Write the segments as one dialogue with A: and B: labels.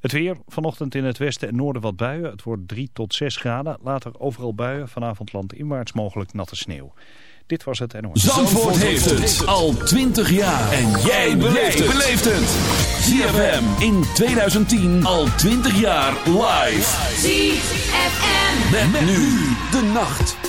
A: Het weer, vanochtend in het westen en noorden wat buien. Het wordt 3 tot 6 graden. Later overal buien, vanavond landinwaarts mogelijk natte sneeuw. Dit was het NOS.
B: Zandvoort heeft het al 20 jaar. En jij beleeft het. ZFM in 2010 al 20 jaar live.
C: ZFM.
B: Met, nu de nacht.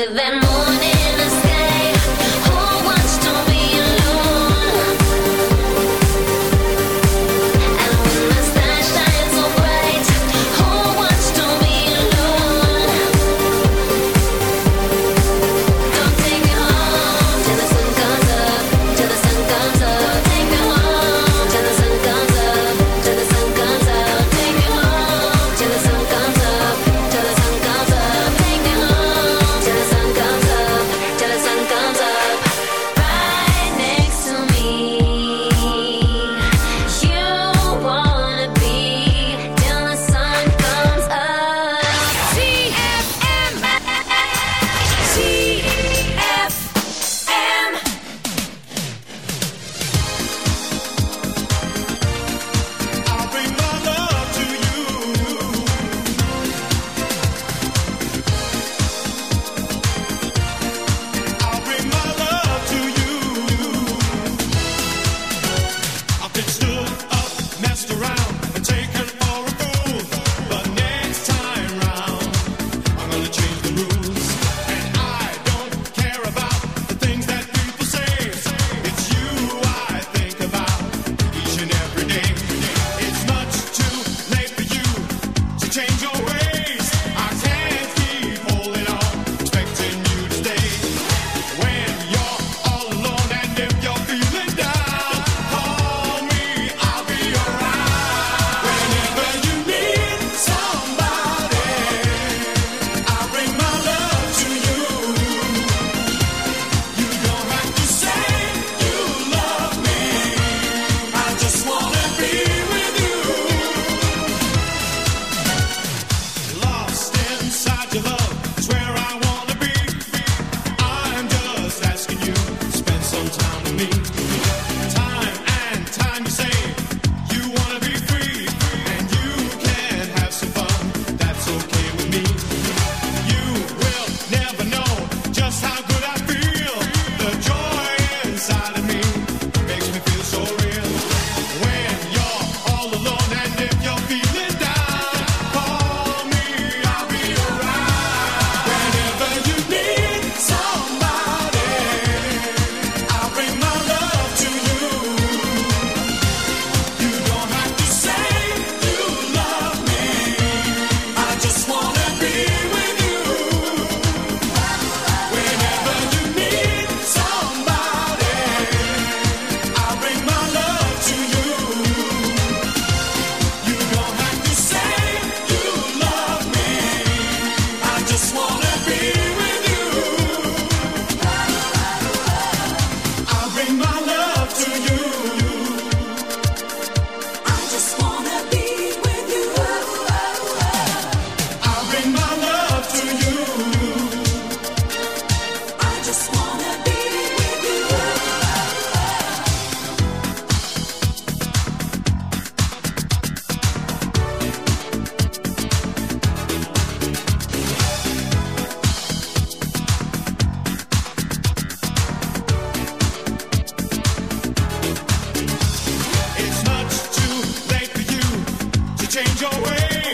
D: with that moon.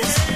D: hands.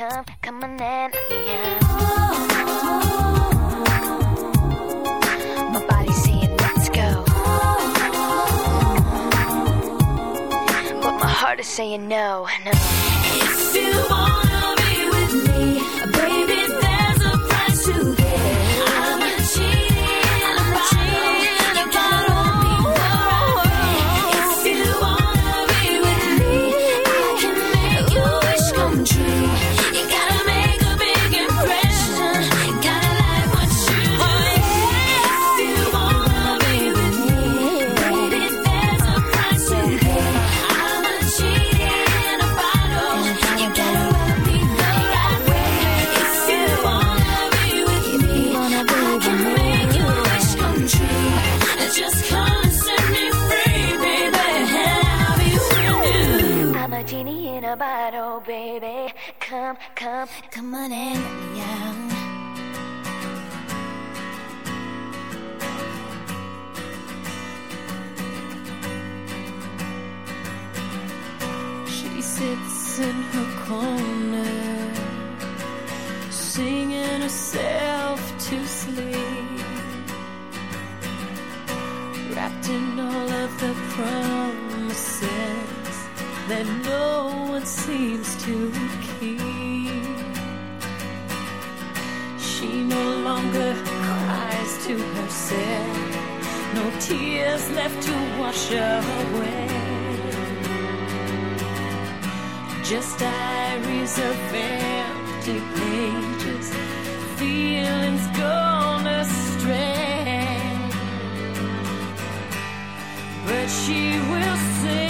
D: come, come on in. My body's saying let's go. But my heart is saying no, no. If you
E: want tears left to wash away. Just iris of empty pages, feelings gone astray. But she will
B: say.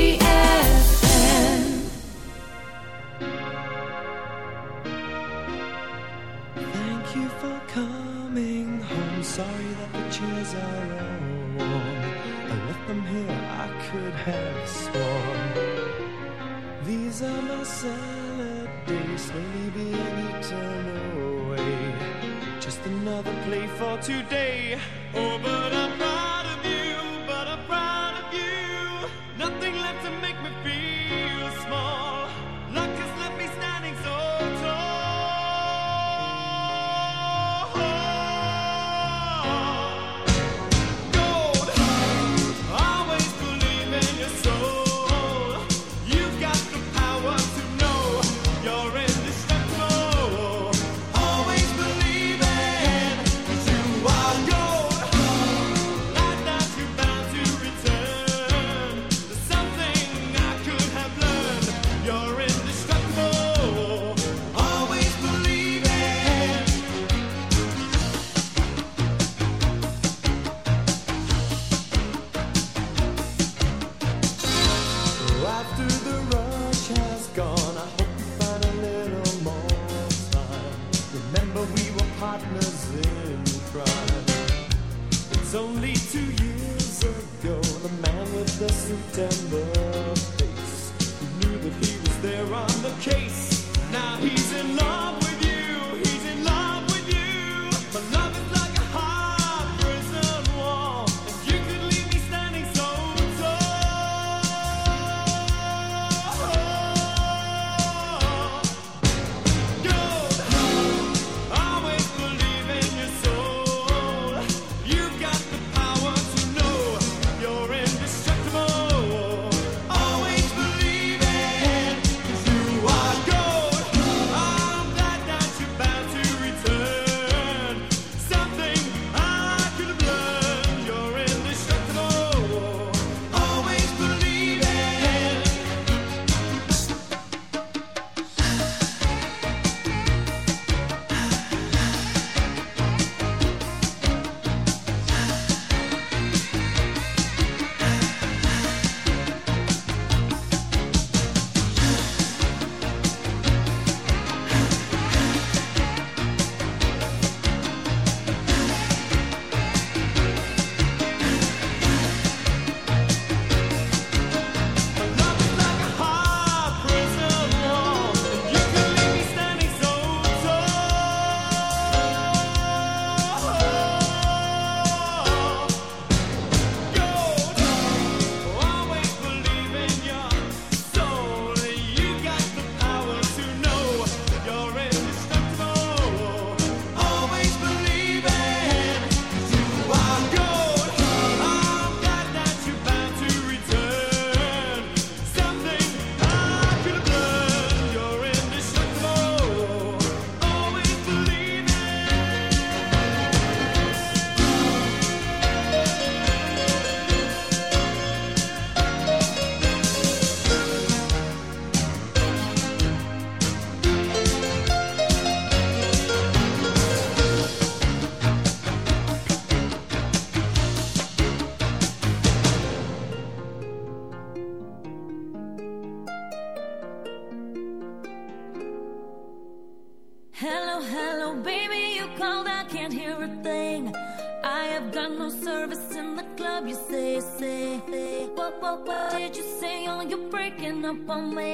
E: Up on me.